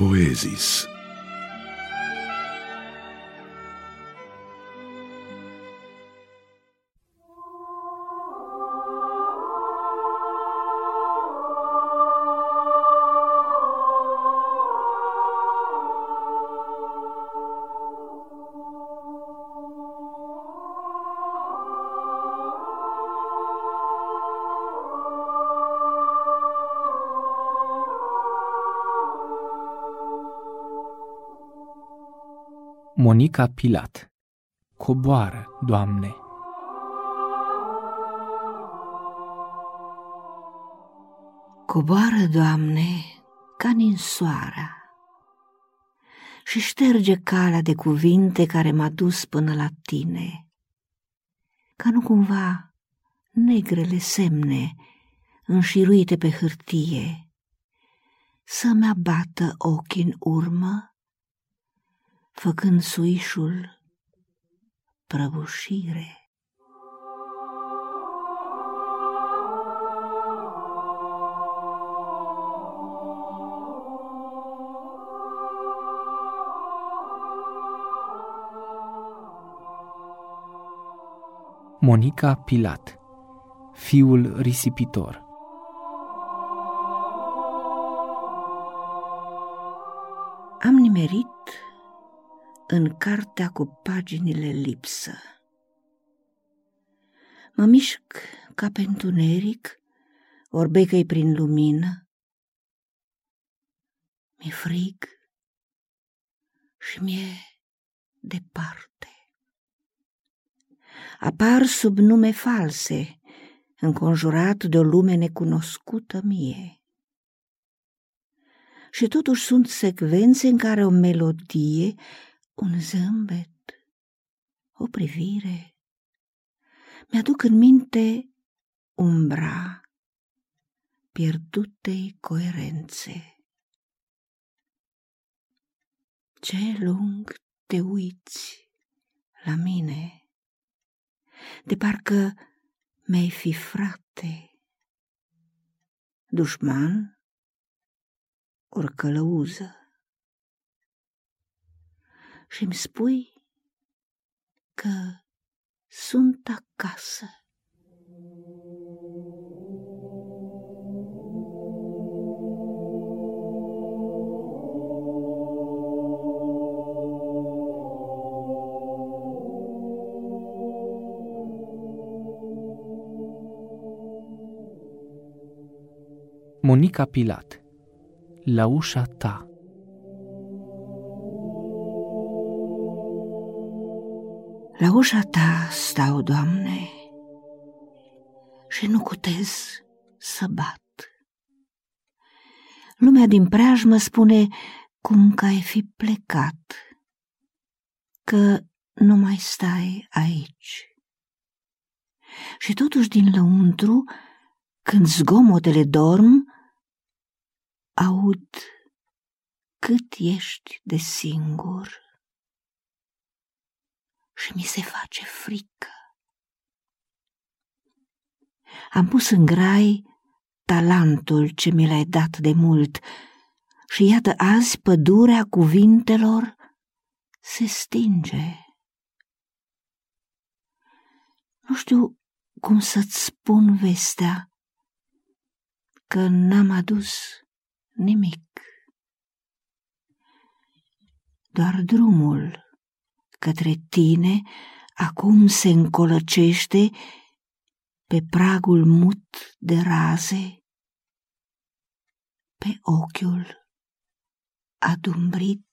poesis. Monica Pilat Coboară, Doamne! Coboară, Doamne, ca ninsoara și șterge calea de cuvinte care m-a dus până la tine, ca nu cumva negrele semne înșiruite pe hârtie să-mi abată ochii în urmă făcând suișul prăbușire. Monica Pilat Fiul risipitor Am nimerit în cartea cu paginile lipsă. Mă mișc ca pe întuneric, orbecăi prin lumină. Mi-e frig și mi-e departe. Apar sub nume false, înconjurat de o lume necunoscută mie. Și totuși sunt secvențe în care o melodie un zâmbet, o privire. Mi-aduc în minte umbra pierdutei coerențe. Ce lung te uiți la mine, de parcă mi-ai fi frate, dușman ori călăuză și îmi spui că sunt acasă. Monica Pilat La ușa ta La ușa ta stau, Doamne, și nu cutez să bat. Lumea din preajmă spune cum că ai fi plecat, că nu mai stai aici. Și totuși din lăuntru, când zgomotele dorm, aud cât ești de singur și mi se face frică. Am pus în grai talentul ce mi l-ai dat de mult și iată azi pădurea cuvintelor se stinge. Nu știu cum să-ți spun vestea că n-am adus nimic. Doar drumul către tine acum se încolăcește pe pragul mut de raze, pe ochiul adumbrit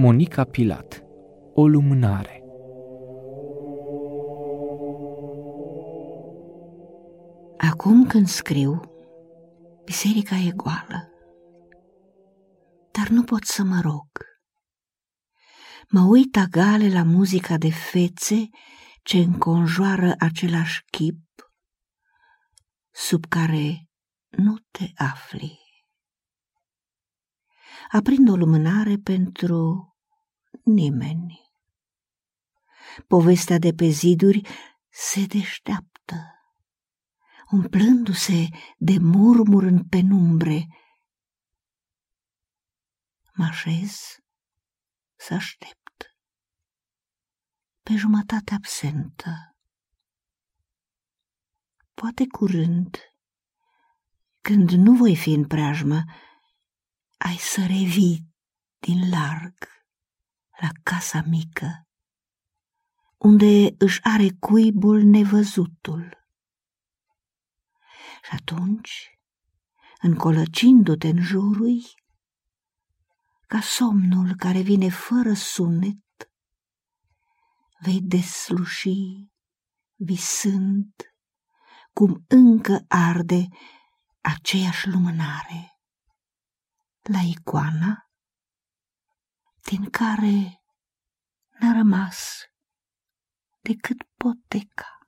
Monica Pilat O lumânare Acum când scriu, biserica e goală, dar nu pot să mă rog. Mă uit agale la muzica de fețe ce înconjoară același chip, sub care nu te afli. Aprind o lumânare pentru nimeni. Povestea de pe ziduri se deșteaptă, umplându-se de murmur în penumbre. Mă așez să aștept pe jumătate absentă. Poate curând, când nu voi fi în preajmă, ai să revii din larg la casa mică, unde își are cuibul nevăzutul. Și atunci, încolăcindu-te în jurul, ca somnul care vine fără sunet, vei desluși, visând, cum încă arde aceeași lumânare la icoana din care n-a rămas decât poteca.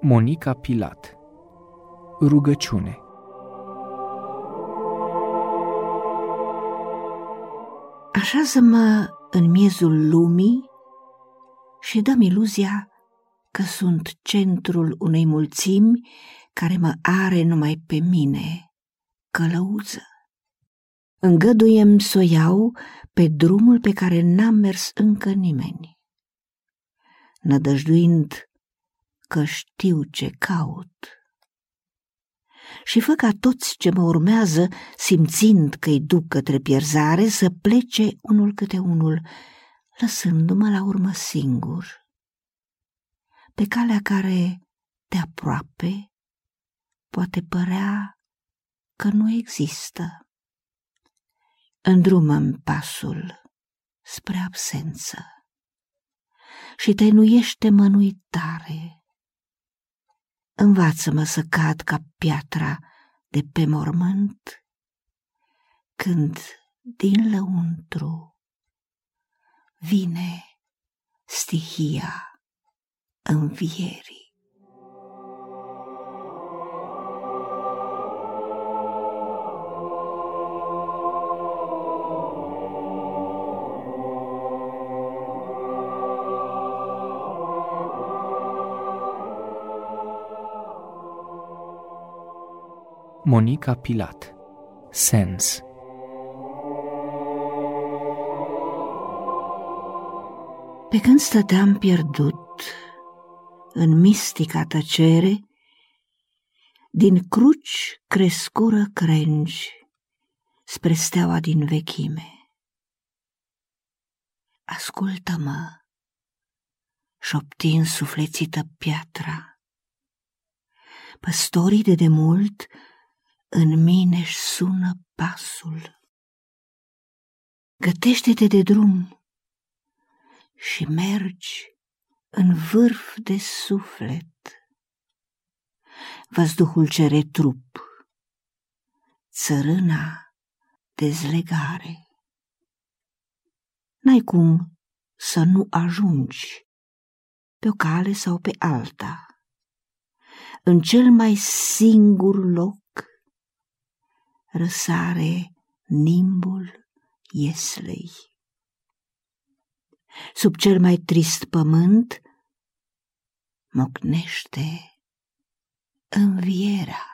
Monica Pilat Rugăciune Așează-mă în miezul lumii și dăm iluzia că sunt centrul unei mulțimi care mă are numai pe mine, călăuză. Îngăduiem să o iau pe drumul pe care n-am mers încă nimeni, nădăjduind că știu ce caut și fă ca toți ce mă urmează, simțind că-i duc către pierzare, să plece unul câte unul, lăsându-mă la urmă singur. Pe calea care, de aproape, poate părea că nu există. Îndrumăm pasul spre absență și tăinuiește mănuitare Învață-mă să cad ca piatra de pe mormânt, când din lăuntru vine stihia învierii. Monica Pilat Sens Pe când stăteam pierdut în mistica tăcere, din cruci crescură crengi spre steaua din vechime. Ascultă-mă, șopti suflețită piatra. Păstorii de demult în mine-și sună pasul. Gătește-te de drum și mergi în vârf de suflet. Văzduhul cere trup, țărâna dezlegare. N-ai cum să nu ajungi pe o cale sau pe alta, în cel mai singur loc răsare nimbul ieslei. Sub cel mai trist pământ mocnește învierea.